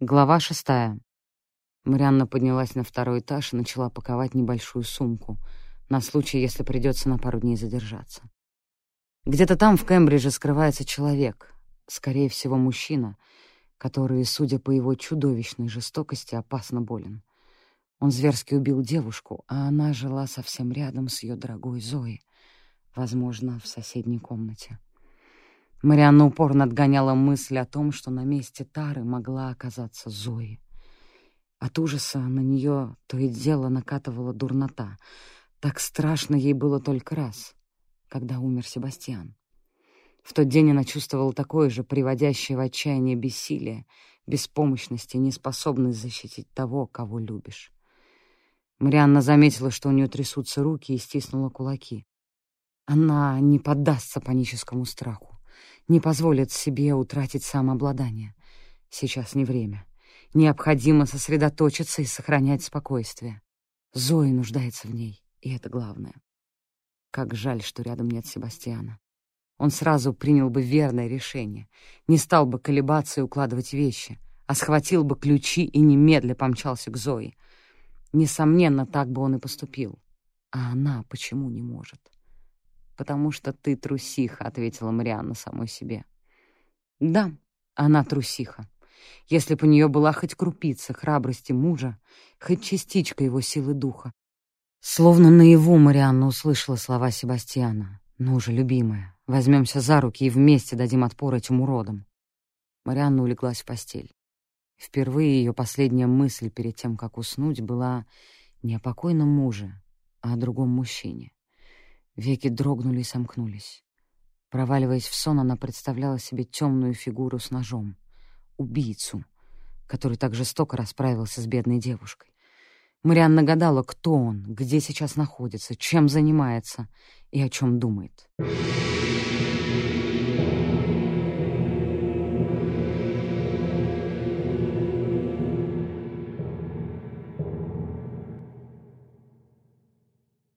Глава шестая. Марианна поднялась на второй этаж и начала паковать небольшую сумку на случай, если придется на пару дней задержаться. Где-то там, в Кембридже, скрывается человек, скорее всего, мужчина, который, судя по его чудовищной жестокости, опасно болен. Он зверски убил девушку, а она жила совсем рядом с ее дорогой Зоей, возможно, в соседней комнате. Марианна упорно отгоняла мысль о том, что на месте Тары могла оказаться Зои. От ужаса на нее то и дело накатывала дурнота. Так страшно ей было только раз, когда умер Себастьян. В тот день она чувствовала такое же приводящее в отчаяние бессилие, беспомощность и неспособность защитить того, кого любишь. Марианна заметила, что у нее трясутся руки, и стиснула кулаки. Она не поддастся паническому страху не позволит себе утратить самообладание. Сейчас не время. Необходимо сосредоточиться и сохранять спокойствие. Зои нуждается в ней, и это главное. Как жаль, что рядом нет Себастьяна. Он сразу принял бы верное решение, не стал бы колебаться и укладывать вещи, а схватил бы ключи и немедля помчался к Зои. Несомненно, так бы он и поступил. А она почему не может? «Потому что ты трусиха», — ответила Марианна самой себе. «Да, она трусиха. Если бы у нее была хоть крупица храбрости мужа, хоть частичка его силы духа». Словно наяву Марианна услышала слова Себастьяна. «Ну же, любимая, возьмемся за руки и вместе дадим отпор этим уродам». Марианна улеглась в постель. Впервые ее последняя мысль перед тем, как уснуть, была не о покойном муже, а о другом мужчине. Веки дрогнули и сомкнулись. Проваливаясь в сон, она представляла себе темную фигуру с ножом. Убийцу, который так жестоко расправился с бедной девушкой. Марианна гадала, кто он, где сейчас находится, чем занимается и о чем думает.